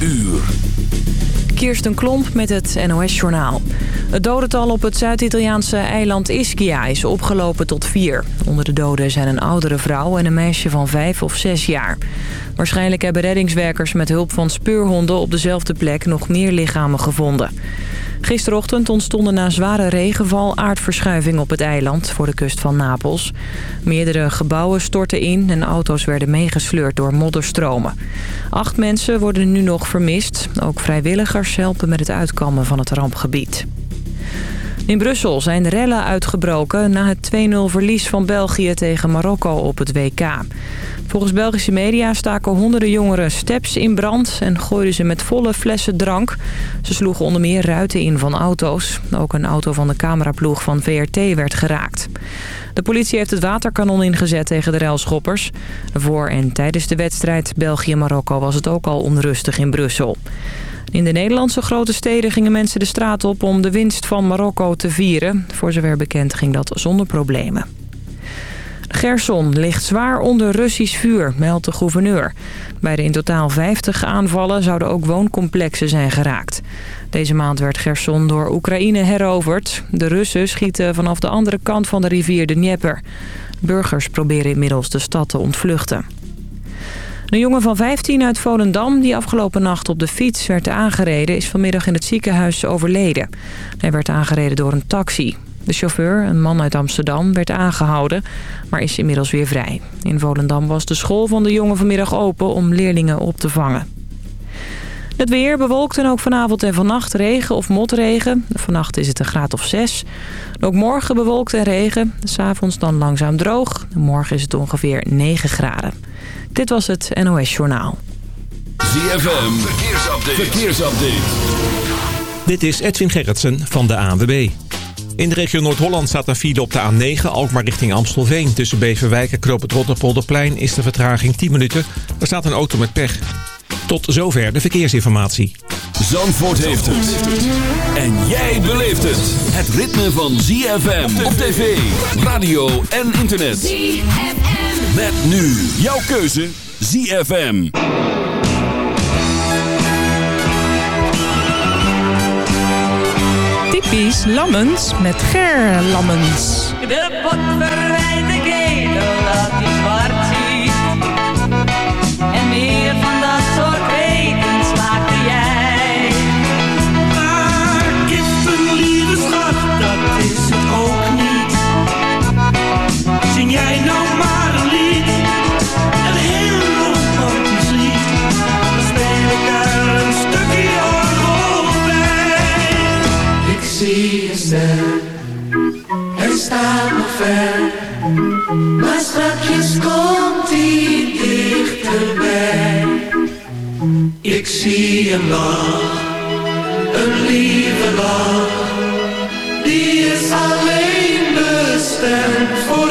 uur. Kirsten Klomp met het NOS-journaal. Het dodental op het Zuid-Italiaanse eiland Ischia is opgelopen tot vier. Onder de doden zijn een oudere vrouw en een meisje van vijf of zes jaar. Waarschijnlijk hebben reddingswerkers met hulp van speurhonden op dezelfde plek nog meer lichamen gevonden. Gisterochtend ontstonden na zware regenval aardverschuiving op het eiland voor de kust van Napels. Meerdere gebouwen stortten in en auto's werden meegesleurd door modderstromen. Acht mensen worden nu nog vermist. Ook vrijwilligers helpen met het uitkomen van het rampgebied. In Brussel zijn rellen uitgebroken na het 2-0 verlies van België tegen Marokko op het WK. Volgens Belgische media staken honderden jongeren steps in brand en gooiden ze met volle flessen drank. Ze sloegen onder meer ruiten in van auto's. Ook een auto van de cameraploeg van VRT werd geraakt. De politie heeft het waterkanon ingezet tegen de ruilschoppers. Voor en tijdens de wedstrijd België-Marokko was het ook al onrustig in Brussel. In de Nederlandse grote steden gingen mensen de straat op om de winst van Marokko te vieren. Voor zover bekend ging dat zonder problemen. Gerson ligt zwaar onder Russisch vuur, meldt de gouverneur. Bij de in totaal 50 aanvallen zouden ook wooncomplexen zijn geraakt. Deze maand werd Gerson door Oekraïne heroverd. De Russen schieten vanaf de andere kant van de rivier de Dnieper. Burgers proberen inmiddels de stad te ontvluchten. Een jongen van 15 uit Volendam die afgelopen nacht op de fiets werd aangereden... is vanmiddag in het ziekenhuis overleden. Hij werd aangereden door een taxi. De chauffeur, een man uit Amsterdam, werd aangehouden, maar is inmiddels weer vrij. In Volendam was de school van de jongen vanmiddag open om leerlingen op te vangen. Het weer bewolkt en ook vanavond en vannacht regen of motregen. Vannacht is het een graad of 6. Ook morgen bewolkt en regen. S'avonds dan langzaam droog. Morgen is het ongeveer 9 graden. Dit was het NOS Journaal. ZFM, verkeersupdate. verkeersupdate. Dit is Edwin Gerritsen van de ANWB. In de regio Noord-Holland staat een file op de A9, Alkmaar richting Amstelveen. Tussen Beverwijk en Knoop het Rotterpolderplein is de vertraging 10 minuten. Er staat een auto met pech. Tot zover de verkeersinformatie. Zandvoort heeft het. En jij beleeft het. Het ritme van ZFM op tv, radio en internet. ZFM. Met nu jouw keuze ZFM. Typisch Lammens met Ger Lammens. De pot verwijt de ketel ver. Maar straks komt hij dichterbij. Ik zie een lach, een lieve lach. Die is alleen bestemd voor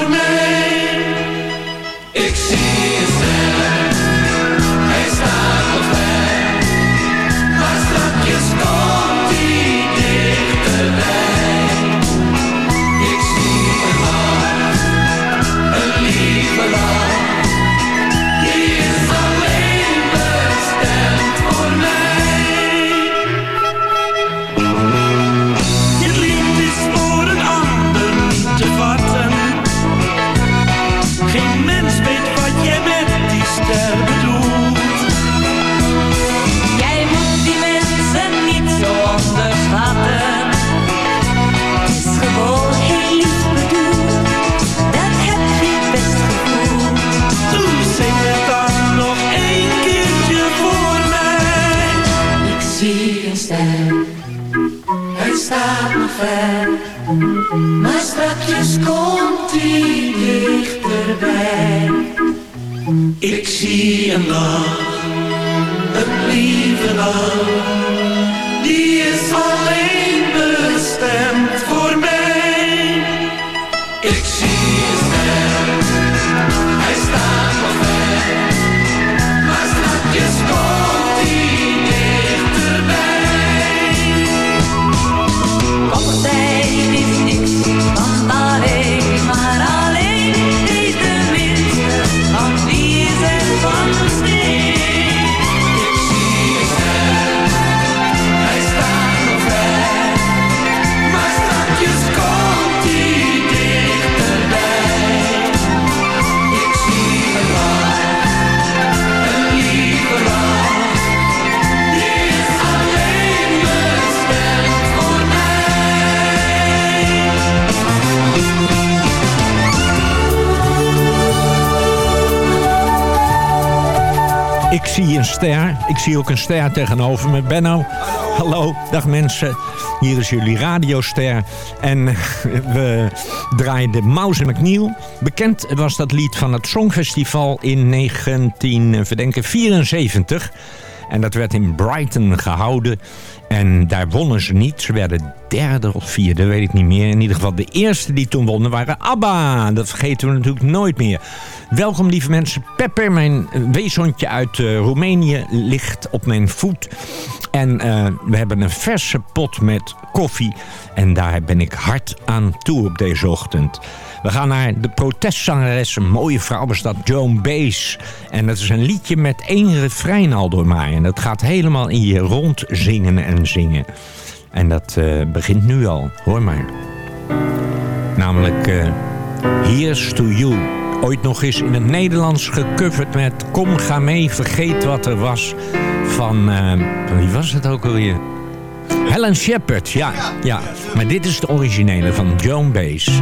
zie ook een ster tegenover me. Benno, hallo, dag mensen. Hier is jullie radioster. En we draaiden Mouse McNeil. Bekend was dat lied van het Songfestival in 1974. En dat werd in Brighton gehouden. En daar wonnen ze niet. Ze werden derde of vierde, weet ik niet meer. In ieder geval de eerste die toen wonnen waren ABBA. Dat vergeten we natuurlijk nooit meer. Welkom lieve mensen. Pepper, mijn weeshondje uit uh, Roemenië, ligt op mijn voet. En uh, we hebben een verse pot met koffie. En daar ben ik hard aan toe op deze ochtend. We gaan naar de protestzangeres, een mooie vrouw was dat, Joan Baez. En dat is een liedje met één refrein al door mij. En dat gaat helemaal in je rond zingen en zingen. En dat uh, begint nu al, hoor maar. Namelijk uh, Here's to You. Ooit nog eens in het Nederlands gecoverd met Kom ga mee, vergeet wat er was. Van, uh, wie was het ook alweer? Helen Shepard, ja, ja. Maar dit is de originele van Joan Baez.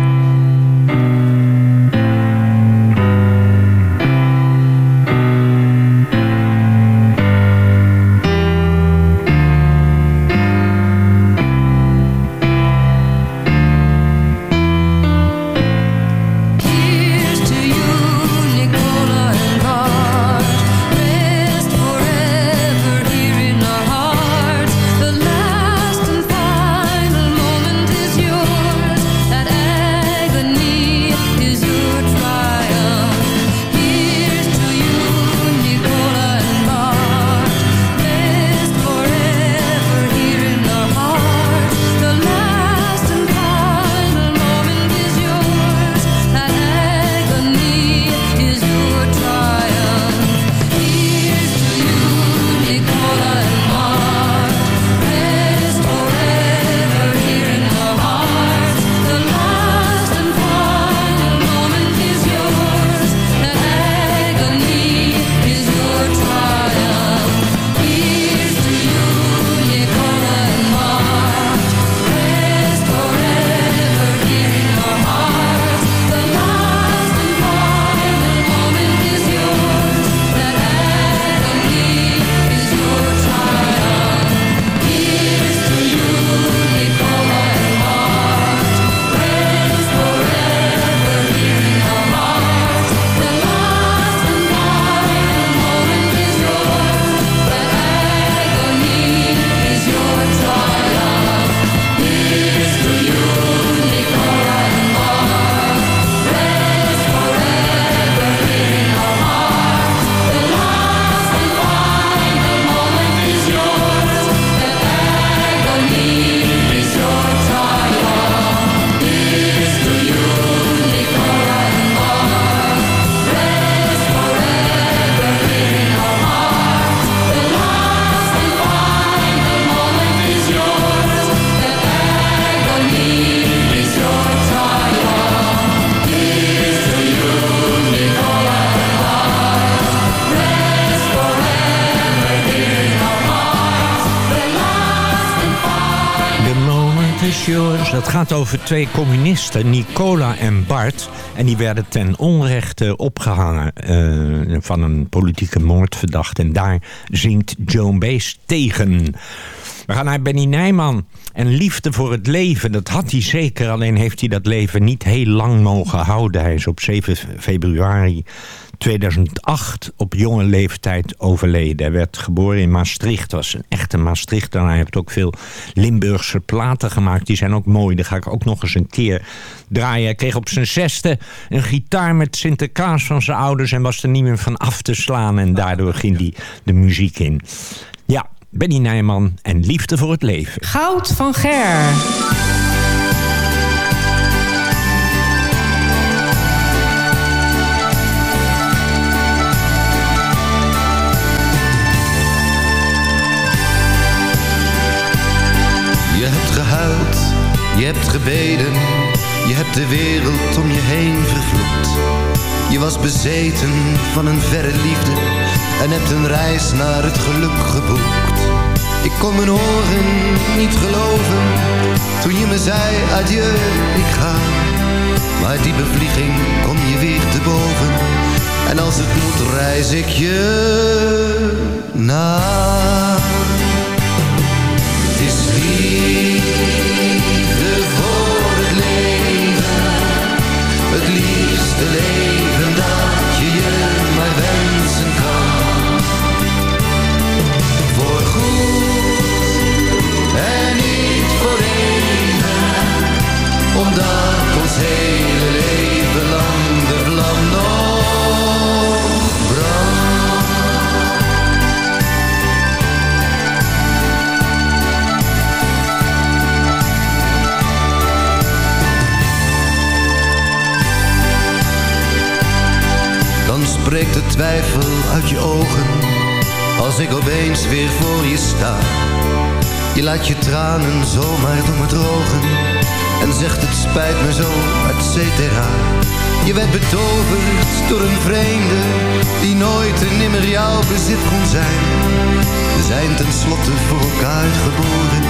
Gaat over twee communisten, Nicola en Bart. En die werden ten onrechte opgehangen uh, van een politieke moordverdachte. En daar zingt Joan Baez tegen. We gaan naar Benny Nijman. En liefde voor het leven, dat had hij zeker. Alleen heeft hij dat leven niet heel lang mogen houden. Hij is op 7 februari 2008 op jonge leeftijd overleden. Hij werd geboren in Maastricht, was een echte Maastrichter. Hij heeft ook veel Limburgse platen gemaakt. Die zijn ook mooi, daar ga ik ook nog eens een keer draaien. Hij kreeg op zijn zesde een gitaar met Sinterklaas van zijn ouders... en was er niet meer van af te slaan. En daardoor ging hij de muziek in. Ja, Benny Nijman en Liefde voor het Leven. Goud van Ger. Je hebt gehuild, je hebt gebeden, je hebt de wereld om je heen vervloekt. Je was bezeten van een verre liefde en hebt een reis naar het geluk geboekt. Ik kon mijn oren niet geloven toen je me zei adieu, ik ga. Maar die bevlieging kom je weer te boven En als het moet reis ik je na. Dan spreekt de twijfel uit je ogen. Als ik opeens weer voor je sta Je laat je tranen zomaar door me drogen. En zegt het spijt me zo, et cetera. Je werd betoverd door een vreemde Die nooit en nimmer jouw bezit kon zijn. We zijn tenslotte voor elkaar geboren.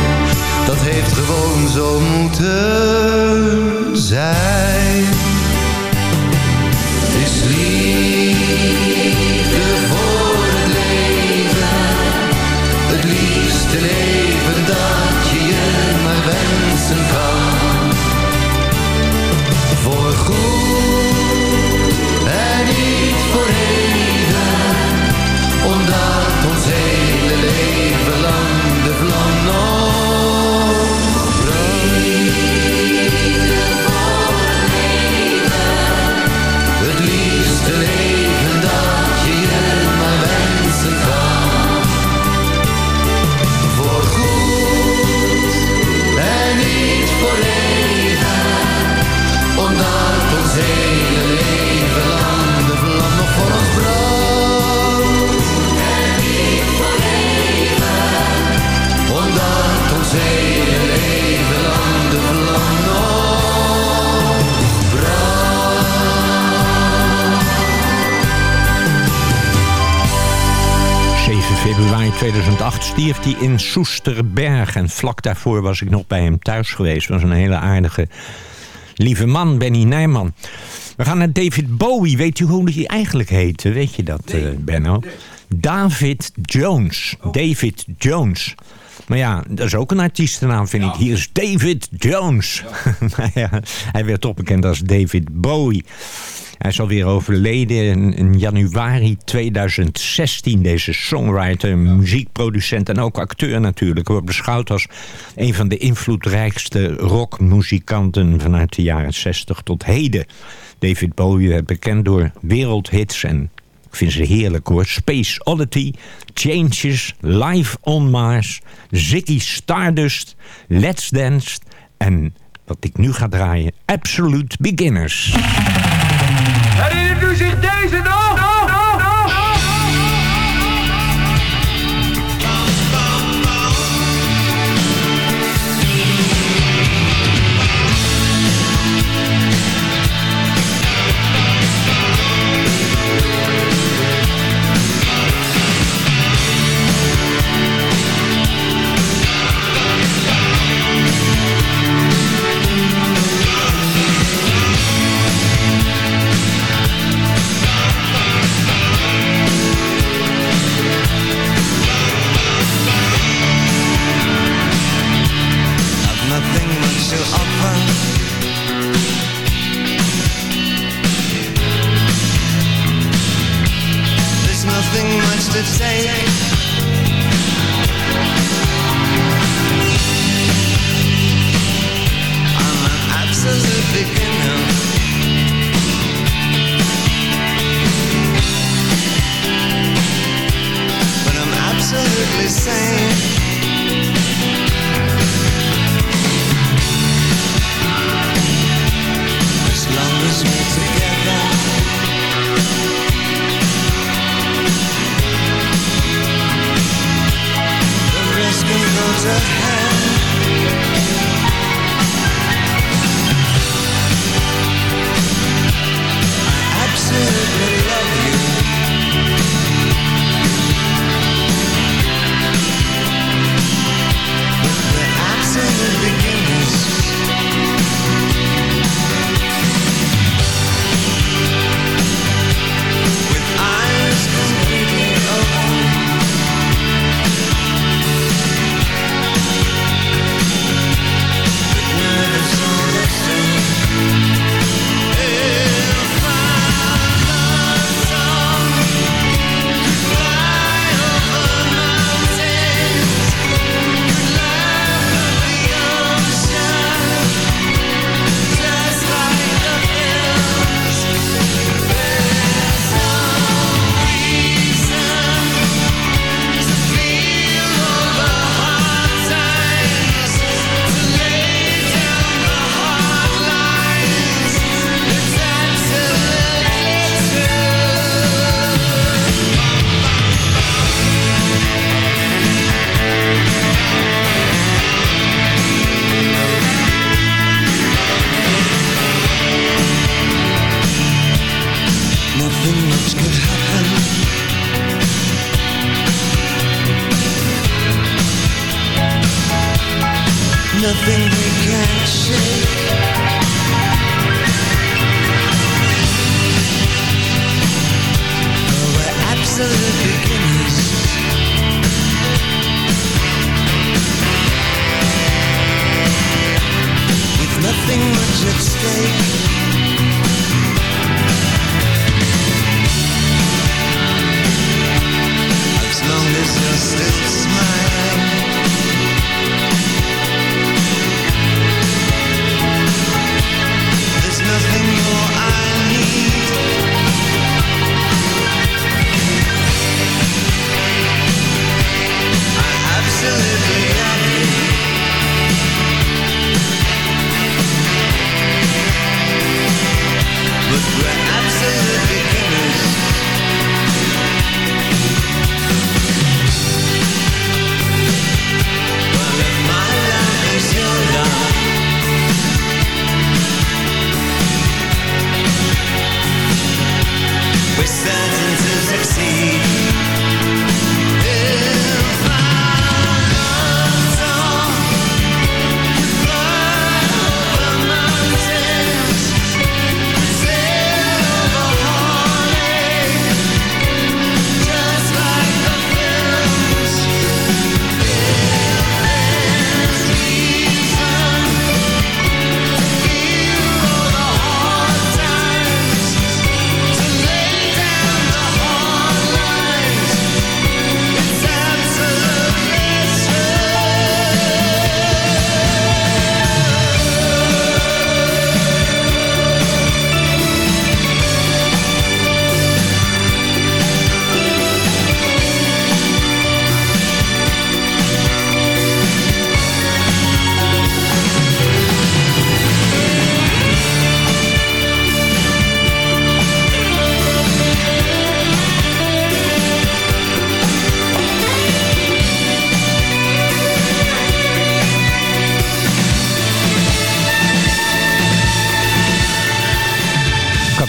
Dat heeft gewoon zo moeten zijn liefde voor het leven, het liefste leven februari 2008 stierf hij in Soesterberg. En vlak daarvoor was ik nog bij hem thuis geweest. was een hele aardige, lieve man, Benny Nijman. We gaan naar David Bowie. Weet u hoe hij eigenlijk heette? Weet je dat, eh, Benno? David Jones. David Jones. Maar ja, dat is ook een artiestennaam, vind ik. Hier is David Jones. nou ja, hij werd opgekend als David Bowie. Hij is alweer overleden in, januari 2016. Deze songwriter, muziekproducent en ook acteur natuurlijk. Wordt beschouwd als een van de invloedrijkste rockmuzikanten vanuit de jaren 60 tot heden. David Bowie werd bekend door wereldhits en ik vind ze heerlijk hoor. Space Oddity, Changes, Live on Mars, Ziggy Stardust, Let's Dance en wat ik nu ga draaien, Absolute Beginners. Herinnert u zich deze nog? To hell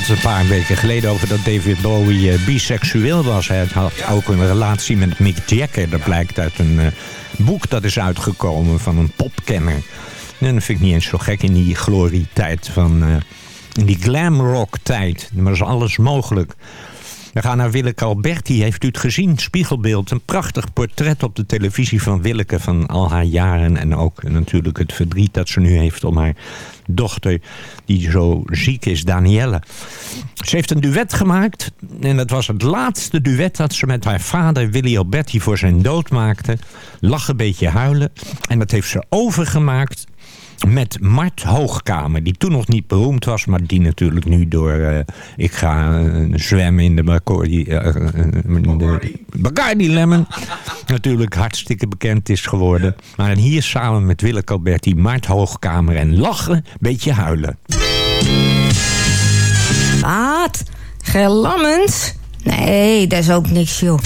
het een paar weken geleden over dat David Bowie eh, biseksueel was. Hij had ook een relatie met Mick Jagger. Dat blijkt uit een eh, boek dat is uitgekomen van een popkenner. En dat vind ik niet eens zo gek in die glorietijd van... eh, in die glamrock tijd. Maar is alles mogelijk. We gaan naar Willeke Alberti. Heeft u het gezien? Spiegelbeeld. Een prachtig portret op de televisie van Willeke van al haar jaren. En ook natuurlijk het verdriet dat ze nu heeft om haar dochter die zo ziek is, Danielle. Ze heeft een duet gemaakt. En dat was het laatste duet dat ze met haar vader Willy Alberti voor zijn dood maakte. Lag een beetje huilen. En dat heeft ze overgemaakt met Mart Hoogkamer, die toen nog niet beroemd was, maar die natuurlijk nu door eh, ik ga eh, zwemmen in de Bacardi, eh, in de Bacardi Lemon natuurlijk hartstikke bekend is geworden. Maar hier samen met Willeke Alberti, Mart Hoogkamer en lachen, beetje huilen. Wat? Gelammend? Nee, dat is ook niks, joh.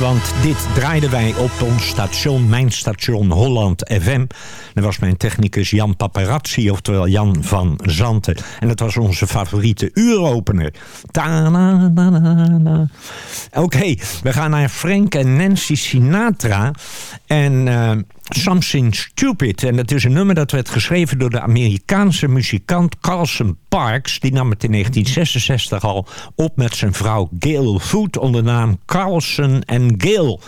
Want dit draaiden wij op ons station, mijn station Holland FM. Dat was mijn technicus Jan Paparazzi, oftewel Jan van Zanten. En dat was onze favoriete uuropener. Oké, we gaan naar Frank en Nancy Sinatra. En... eh, Something Stupid. En dat is een nummer dat werd geschreven door de Amerikaanse muzikant Carlson Parks. Die nam het in 1966 al op met zijn vrouw Gail Foot onder de naam Carlson en Gail.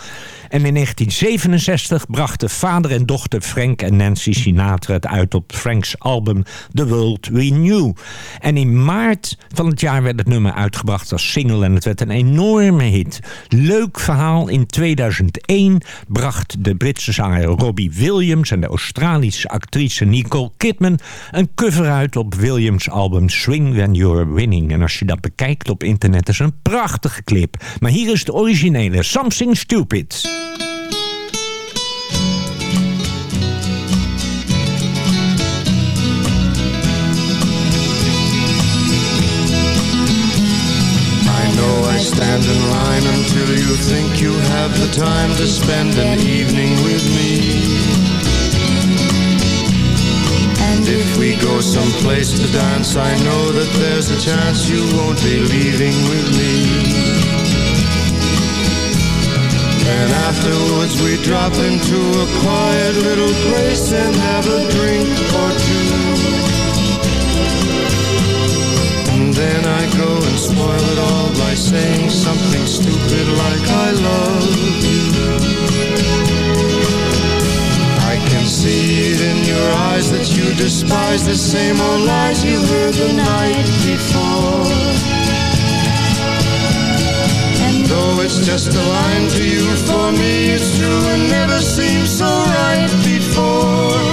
En in 1967 brachten vader en dochter Frank en Nancy Sinatra het uit op Franks album The World We Knew. En in maart van het jaar werd het nummer uitgebracht als single en het werd een enorme hit. Leuk verhaal. In 2001 bracht de Britse zanger Robbie Williams en de Australische actrice Nicole Kidman een cover uit op Williams album Swing When You're Winning. En als je dat bekijkt op internet is een prachtige clip. Maar hier is de originele Something Stupid. Until you think you have the time to spend an evening with me. And if we go someplace to dance, I know that there's a chance you won't be leaving with me. Then afterwards we drop into a quiet little place and have a drink or two. I go and spoil it all by saying something stupid like I love you. I can see it in your eyes that you despise the same old lies you heard the night before. And though it's just a line to you, for me it's true and never seemed so right before.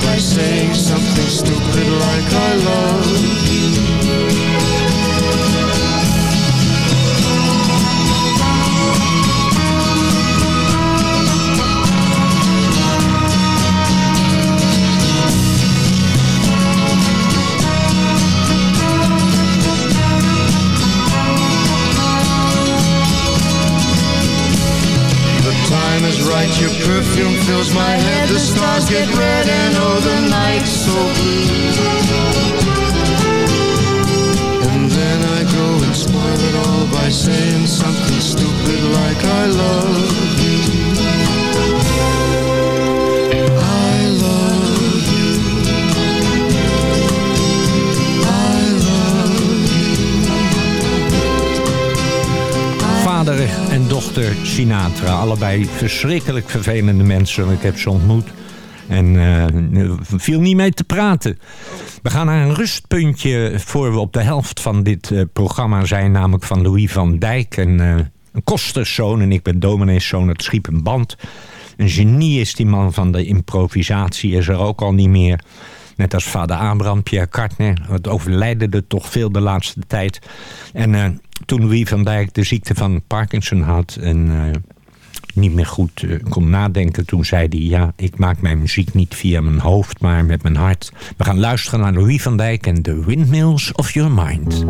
By saying something stupid like I love you. Time your perfume fills my head, the stars get red and oh the night's so blue. And then I go and spoil it all by saying something stupid like I love Sinatra. Allebei verschrikkelijk vervelende mensen. Ik heb ze ontmoet. En eh, viel niet mee te praten. We gaan naar een rustpuntje voor we op de helft van dit eh, programma zijn. Namelijk van Louis van Dijk. En, eh, een en ik ben domineeszoon. Het schiep een band. Een genie is die man van de improvisatie. Is er ook al niet meer. Net als vader Abraham, Pierre Kartner. Het overlijden er toch veel de laatste tijd. En toen Louis van Dijk de ziekte van Parkinson had... en eh, niet meer goed eh, kon nadenken... toen zei hij, ja, ik maak mijn muziek niet via mijn hoofd... maar met mijn hart. We gaan luisteren naar Louis van Dijk en The Windmills of Your Mind.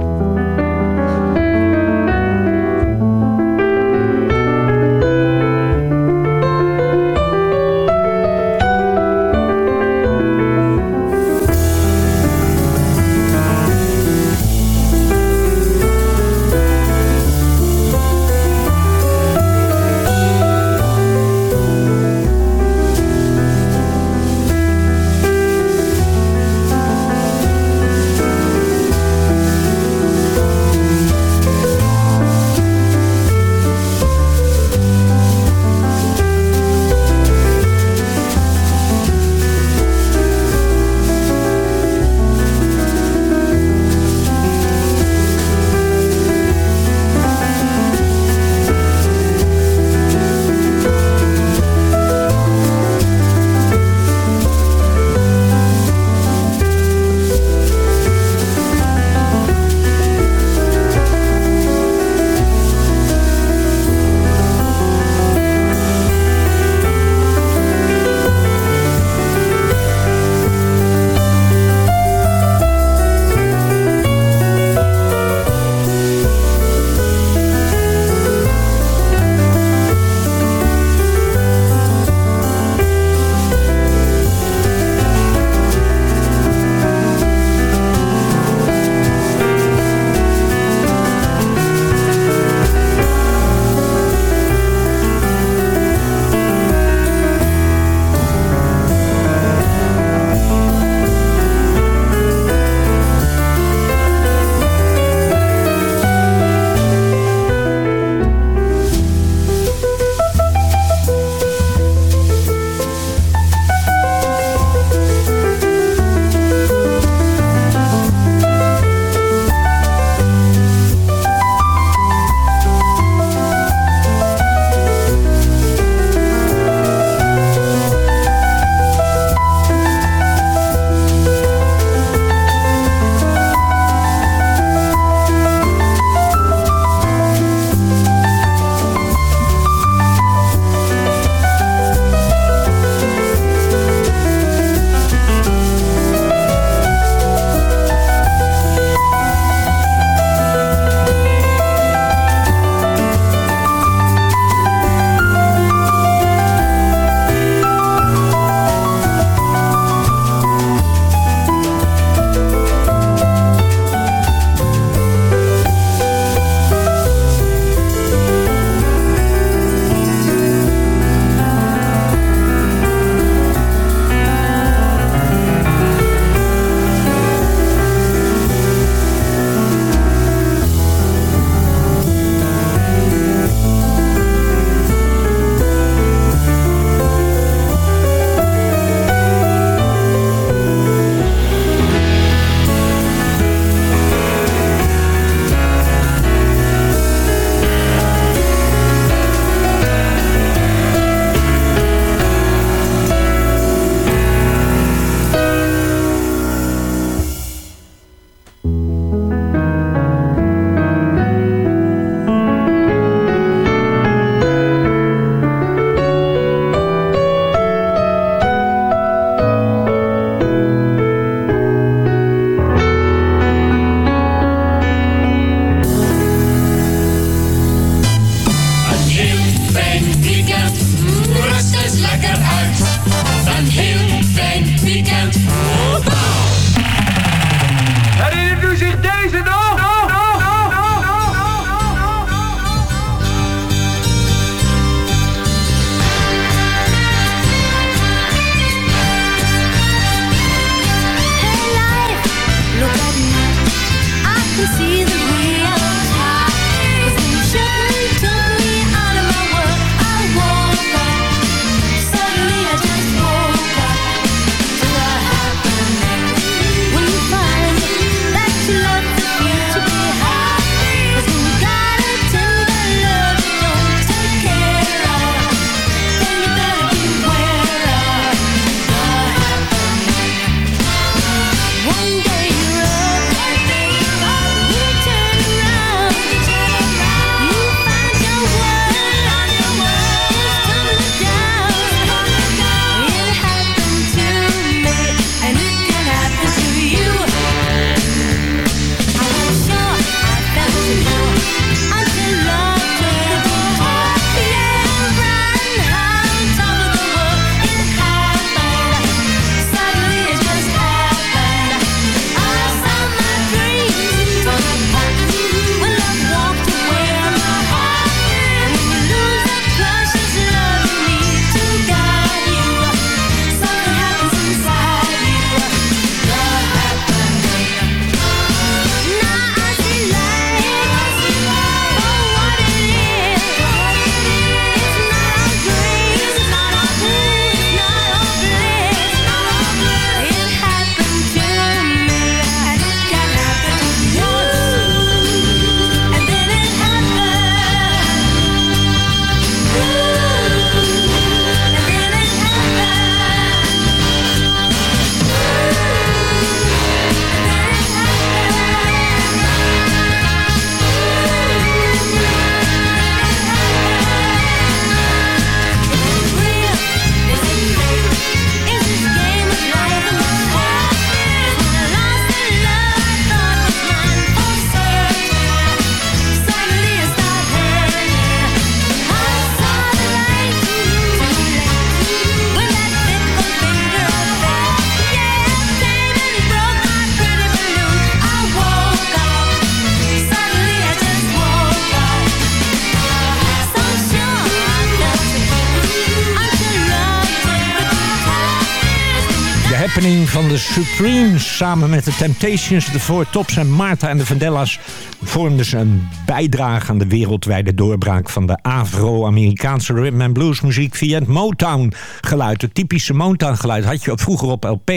Van de Supremes samen met de Temptations, de Four Tops en Martha en de Vandellas vormden ze een bijdrage aan de wereldwijde doorbraak van de Afro-Amerikaanse rhythm and blues muziek via het Motown geluid. Het typische Motown geluid had je vroeger op LP.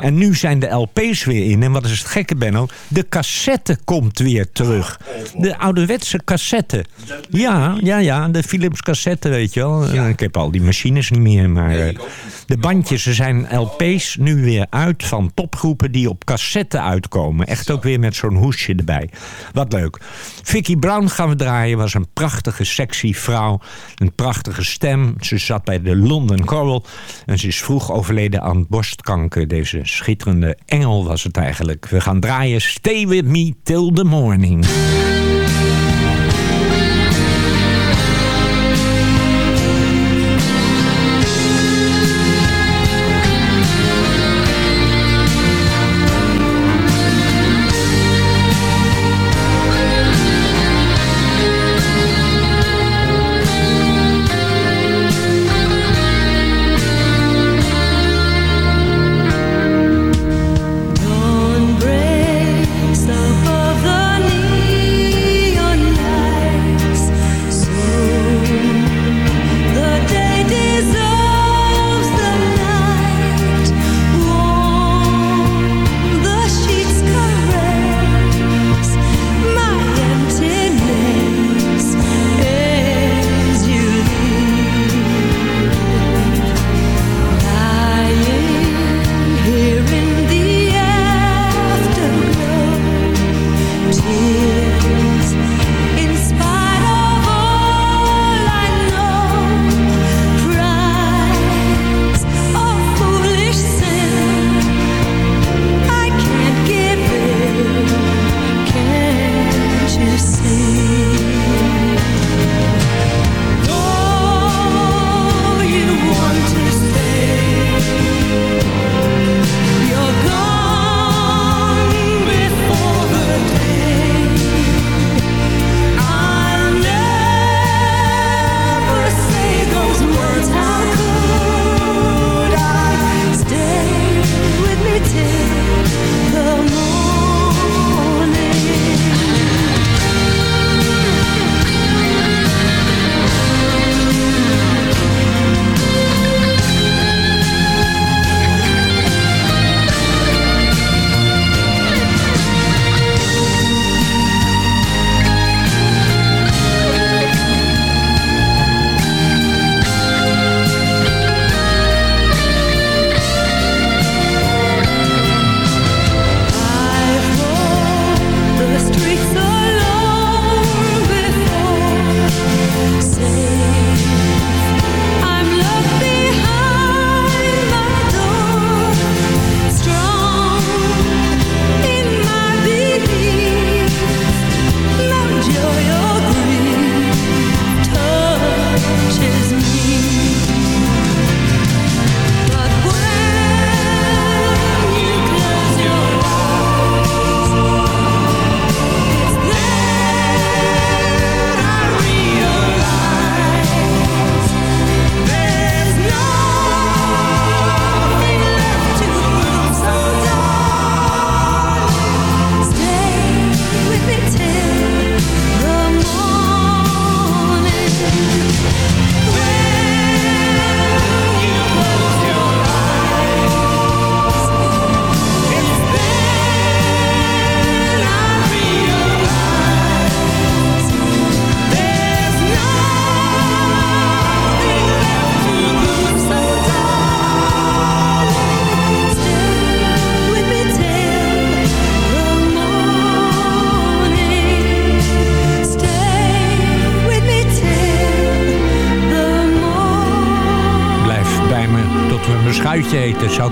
En nu zijn de LP's weer in. En wat is het gekke Benno? De cassette komt weer terug. De ouderwetse cassette. Ja, ja, ja, de Philips cassette weet je wel. Ik heb al die machines niet meer, maar eh, de bandjes, er zijn LP's nu weer uit van popgroepen die op cassette uitkomen. Echt ook weer met zo'n hoesje erbij. Wat leuk. Vicky Brown gaan we draaien. Was een prachtige, sexy vrouw. Een prachtige stem. Ze zat bij de London Choral. En ze is vroeg overleden aan borstkanker. Deze schitterende engel was het eigenlijk. We gaan draaien Stay With Me Till The Morning.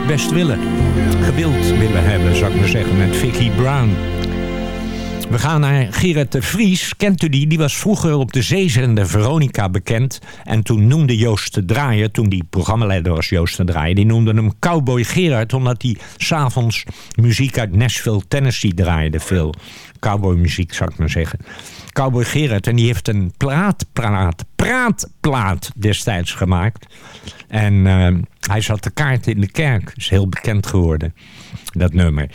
Best willen. Gewild willen hebben, zou ik maar zeggen, met Vicky Brown. We gaan naar Gerard de Vries. Kent u die? Die was vroeger op de zeezender Veronica bekend. En toen noemde Joost de Draaier, toen die programmaleider was Joost de Draaier... die noemde hem Cowboy Gerard, omdat hij s'avonds muziek uit Nashville, Tennessee draaide. Veel cowboymuziek, zou ik maar zeggen. Cowboy Gerard, en die heeft een plaat, praat, praatplaat destijds gemaakt. En eh, hij zat de kaart in de kerk. is heel bekend geworden, dat nummer.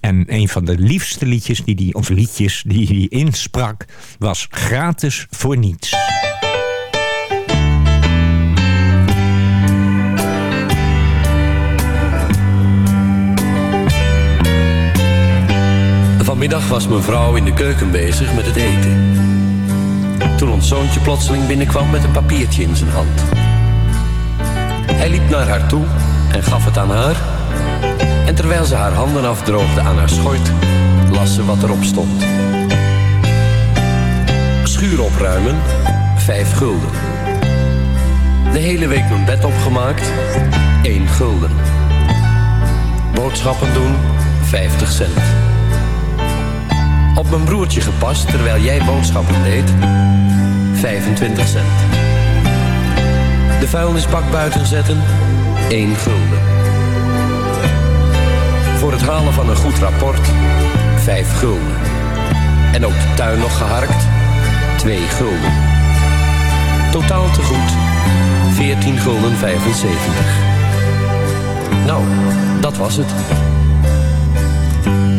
En een van de liefste liedjes die die, of liedjes die hij insprak, was Gratis voor niets. Vanmiddag was mijn vrouw in de keuken bezig met het eten. Toen ons zoontje plotseling binnenkwam met een papiertje in zijn hand. Hij liep naar haar toe en gaf het aan haar. En terwijl ze haar handen afdroogde aan haar schort, las ze wat erop stond. Schuur opruimen, vijf gulden. De hele week mijn bed opgemaakt, één gulden. Boodschappen doen, 50 cent. Op mijn broertje gepast terwijl jij boodschappen deed, 25 cent. De vuilnisbak buiten zetten, 1 gulden. Voor het halen van een goed rapport, 5 gulden. En ook de tuin nog geharkt, 2 gulden. Totaal te goed, 14 gulden 75. Nou, dat was het.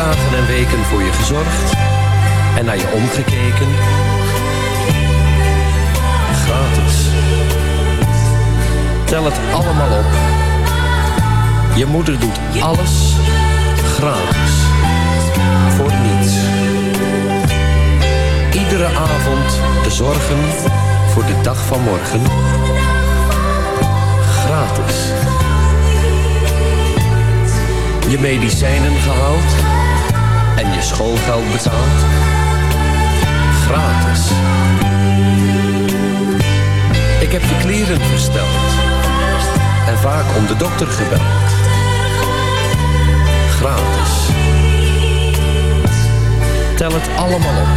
Dagen en weken voor je gezorgd en naar je omgekeken. Gratis. Tel het allemaal op. Je moeder doet alles gratis. Voor niets. Iedere avond de zorgen voor de dag van morgen. Gratis. Je medicijnen gehaald en je schoolgeld betaald. Gratis. Ik heb je kleren versteld en vaak om de dokter gebeld. Gratis. Tel het allemaal op.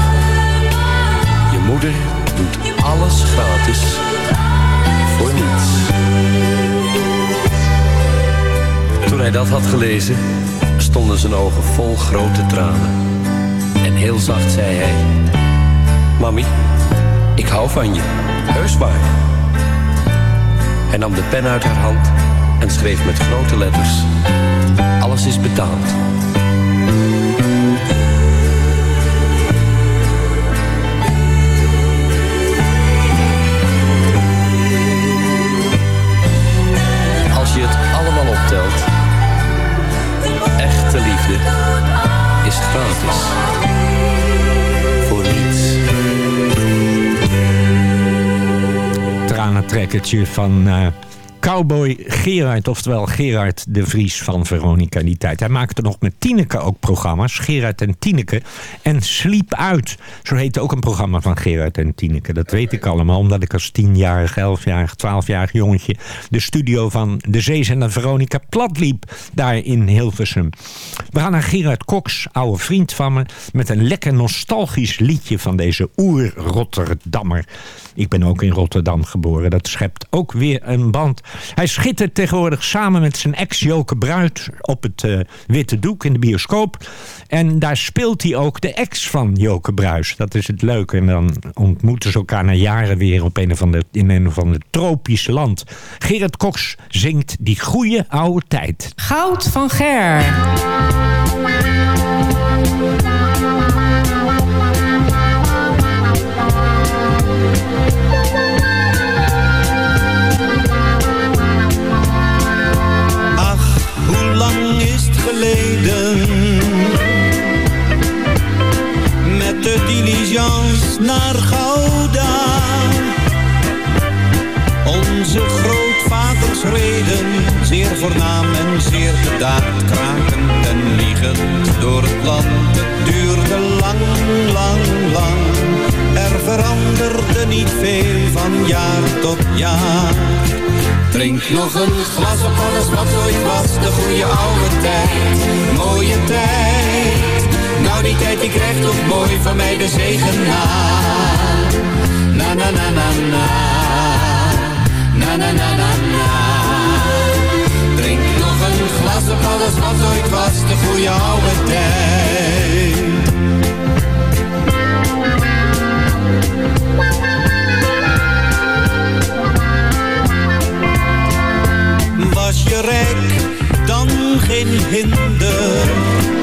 Je moeder doet alles gratis voor niets. Toen hij dat had gelezen, stonden zijn ogen vol grote tranen. En heel zacht zei hij... Mami, ik hou van je. Heus waar. Hij nam de pen uit haar hand en schreef met grote letters... Alles is betaald. Liefde is gratis. Voor niets. tranentrekkertje van eh, Cowboy Gerard, oftewel Gerard de Vries van Veronica die tijd. Hij maakte nog met Tineke ook programma's, Gerard en Tineke. En Sliep Uit, zo heette ook een programma van Gerard en Tineke. Dat weet ik allemaal, omdat ik als tienjarig, elfjarig, twaalfjarig jongetje... de studio van de Zeezender Veronica platliep, daar in Hilversum. We gaan naar Gerard Cox, oude vriend van me... met een lekker nostalgisch liedje van deze oer-Rotterdammer. Ik ben ook in Rotterdam geboren, dat schept ook weer een band... Hij schittert tegenwoordig samen met zijn ex Joke Bruid op het eh, Witte Doek in de bioscoop. En daar speelt hij ook de ex van Joke Bruis. Dat is het leuke. En dan ontmoeten ze elkaar na jaren weer op een of ander, in een of ander tropisch land. Gerard Cox zingt die goede oude tijd. Goud van Ger. Naar Gouda. Onze grootvaders reden, zeer voornaam en zeer bedaard, krakend en liegend door het land. Het duurde lang, lang, lang. Er veranderde niet veel van jaar tot jaar. Drink nog een glas op alles wat ooit was, de goede oude tijd, mooie tijd. Tijd die krijgt toch mooi van mij de zegen na. Na na na na na. Na na na na na. Drink nog een glas op alles wat ooit was, de goede oude tijd. Was je rijk, dan geen hinder.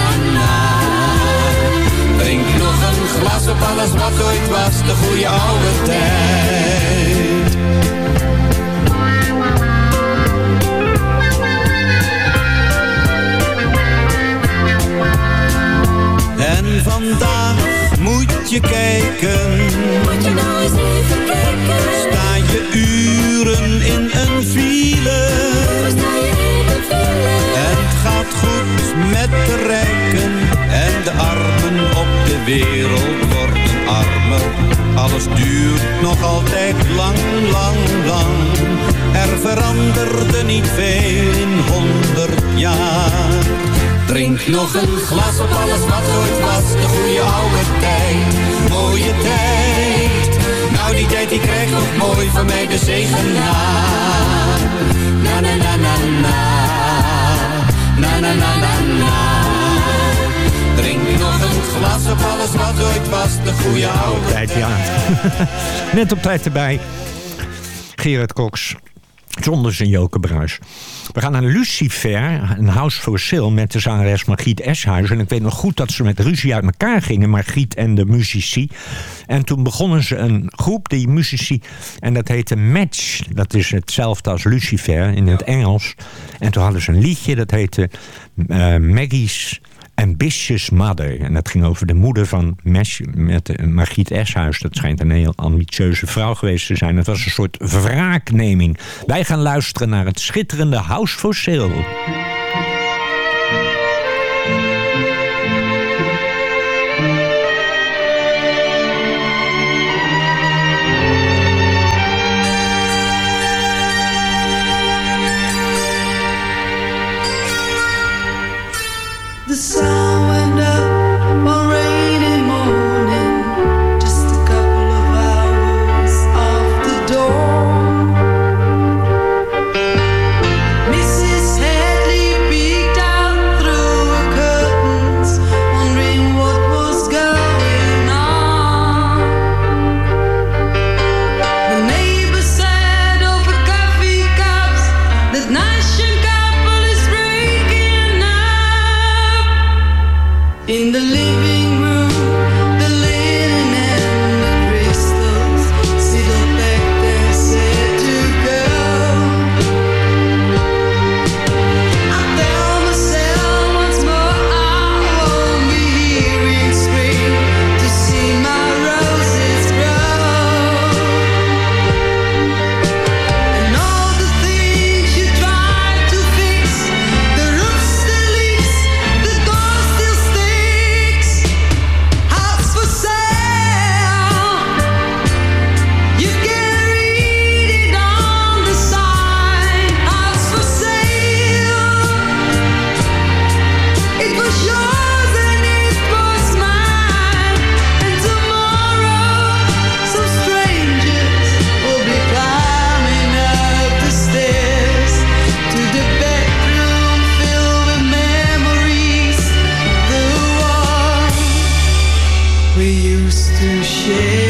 Alles wat ooit was, de goede oude tijd. En vandaag moet je kijken. Moet je nou eens even kijken. Sta je uren in een file. Sta je in een file. En het gaat goed met de rijken. En de armen op de wereld worden armer. Alles duurt nog altijd lang, lang, lang. Er veranderde niet veel in honderd jaar. Drink nog een glas op alles wat ooit was, de goede oude tijd, mooie tijd. Nou die tijd die krijgt nog mooi van mij de zegen na. Na na na na na, na na na na na. Glas op alles wat ooit was, de goede oude Tijd, ja. Net op tijd erbij. Gerard Cox. Zonder zijn jokerbruis. We gaan naar Lucifer, een house for sale met de zangeres Margriet Eshuis. En ik weet nog goed dat ze met ruzie uit elkaar gingen, Margriet en de muzici. En toen begonnen ze een groep, die muzici, en dat heette Match. Dat is hetzelfde als Lucifer in het Engels. En toen hadden ze een liedje, dat heette eh, Maggie's Ambitious Mother. En dat ging over de moeder van Mesh, met uh, Margriet Eshuis. Dat schijnt een heel ambitieuze vrouw geweest te zijn. Het was een soort wraakneming. Wij gaan luisteren naar het schitterende House for Sale. To share.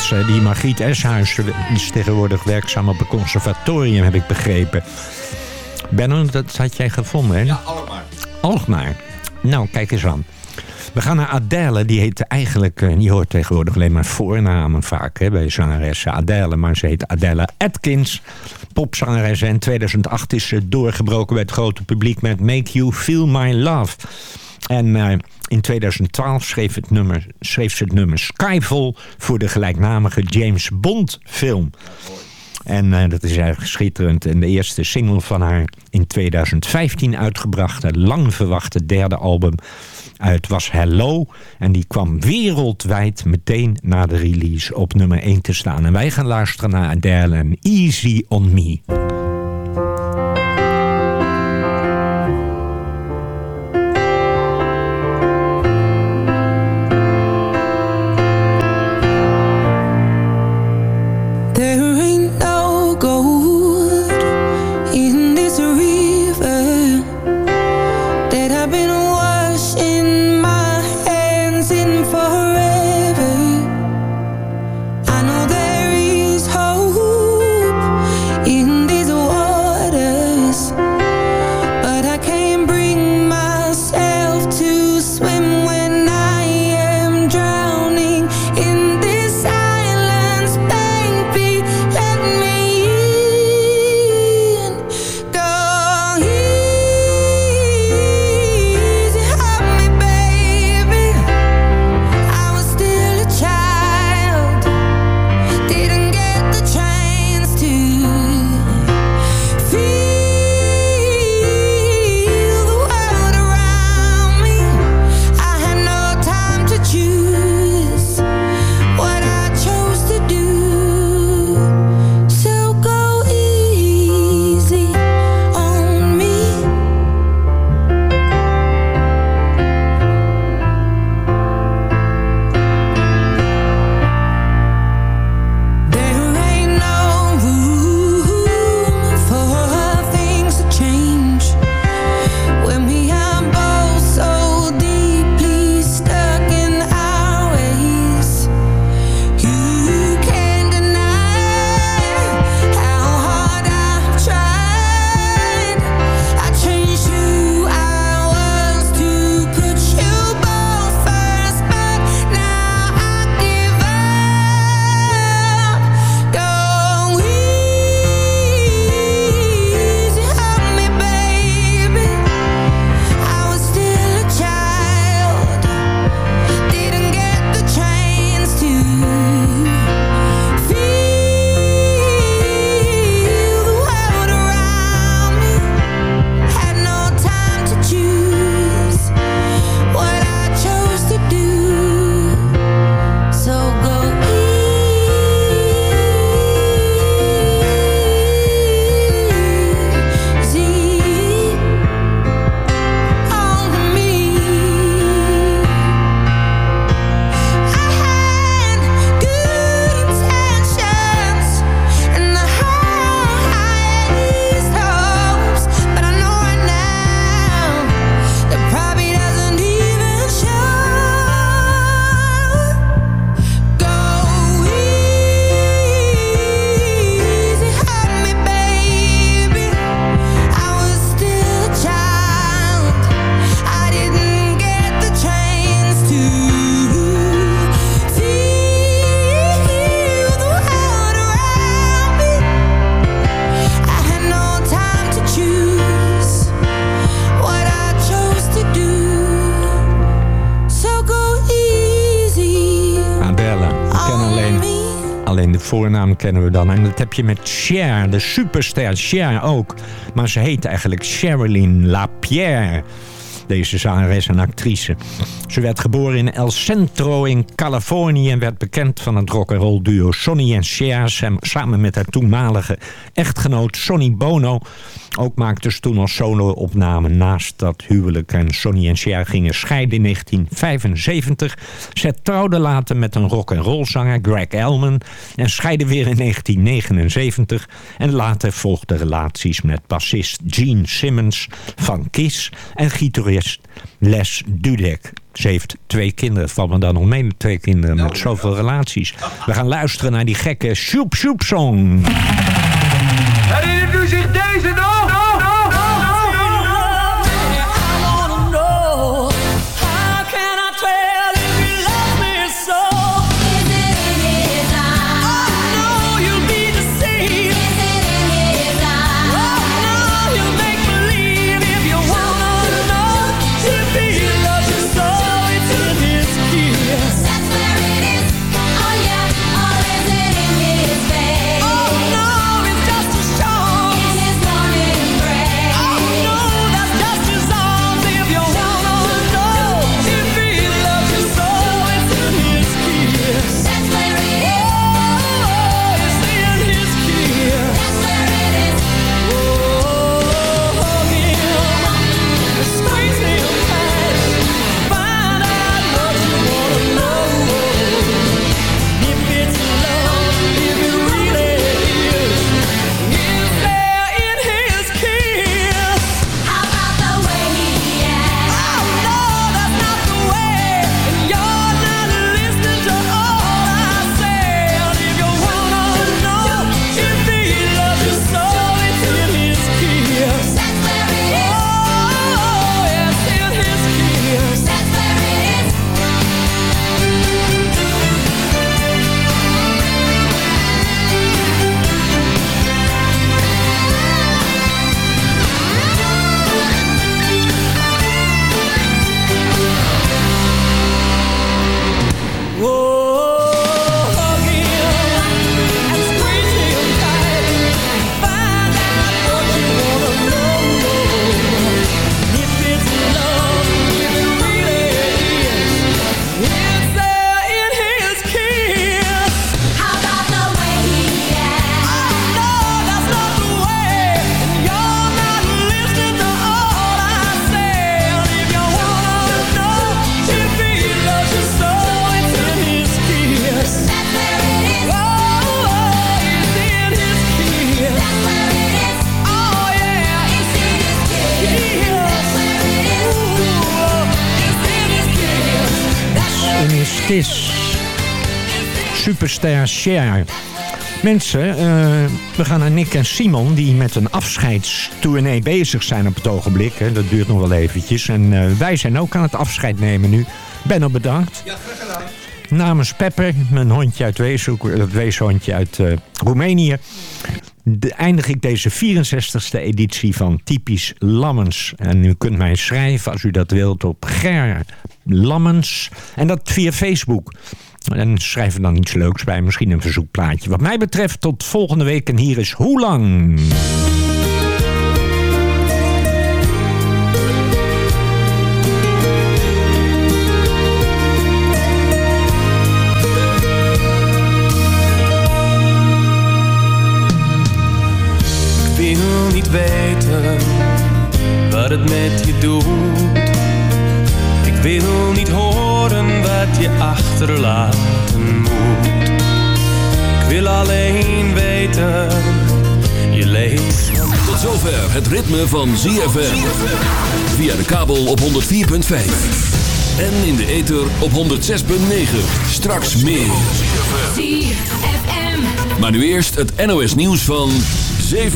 Ze. Die Margriet Eshuis is tegenwoordig werkzaam op een conservatorium, heb ik begrepen. Benno, dat had jij gevonden, hè? Ja, Alkmaar. Alkmaar. Nou, kijk eens aan. We gaan naar Adele. Die heet eigenlijk, eh, die hoort tegenwoordig alleen maar voornamen vaak hè, bij zangeressen Adele. Maar ze heet Adele Atkins, popzangeres. En in 2008 is ze doorgebroken bij het grote publiek met Make You Feel My Love. En eh, in 2012 schreef, het nummer, schreef ze het nummer Skyfall voor de gelijknamige James Bond film. En eh, dat is eigenlijk schitterend. En de eerste single van haar in 2015 uitgebrachte, lang verwachte derde album uit was Hello. En die kwam wereldwijd meteen na de release op nummer 1 te staan. En wij gaan luisteren naar Adele en Easy On Me. Kennen we dan. En dat heb je met Cher, de superster Cher ook. Maar ze heet eigenlijk Sherilyn LaPierre. Deze zangeres en actrice. Ze werd geboren in El Centro in Californië... en werd bekend van het rock'n'roll duo Sonny en Cher... sam- samen met haar toenmalige echtgenoot Sonny Bono. Ook maakte ze toen al solo-opnamen naast dat huwelijk. En Sonny en Cher gingen scheiden in 1975. Ze trouwden later met een rock'n'roll zanger Greg Elman... en scheiden weer in 1979. En later volgden relaties met bassist Gene Simmons van Kiss... en gitarist Les Dudek. Ze heeft twee kinderen. Valt me dan nog mee met twee kinderen met zoveel relaties. We gaan luisteren naar die gekke Shoep Shoep Song. Mensen, eh, we gaan naar Nick en Simon... die met een afscheidstournee bezig zijn op het ogenblik. Hè. Dat duurt nog wel eventjes. En eh, wij zijn ook aan het afscheid nemen nu. Benno, bedankt. Ja, graag gedaan. Namens Pepper, mijn hondje uit Weeshoek, het weeshondje uit eh, Roemenië... de- eindig ik deze 64e editie van Typisch Lammens. En u kunt mij schrijven als u dat wilt op Ger Lammens. En dat via Facebook. En schrijf er dan iets leuks bij, misschien een verzoekplaatje. Wat mij betreft tot volgende week en hier is Hoe Lang? Ik wil niet weten wat het met je doet. Ik wil niet horen je achterlaten moet. Ik wil alleen weten, je leeft. Tot zover het ritme van ZFM. Via de kabel op 104.5. En in de ether op 106.9. Straks meer. Maar nu eerst het NOS nieuws van 7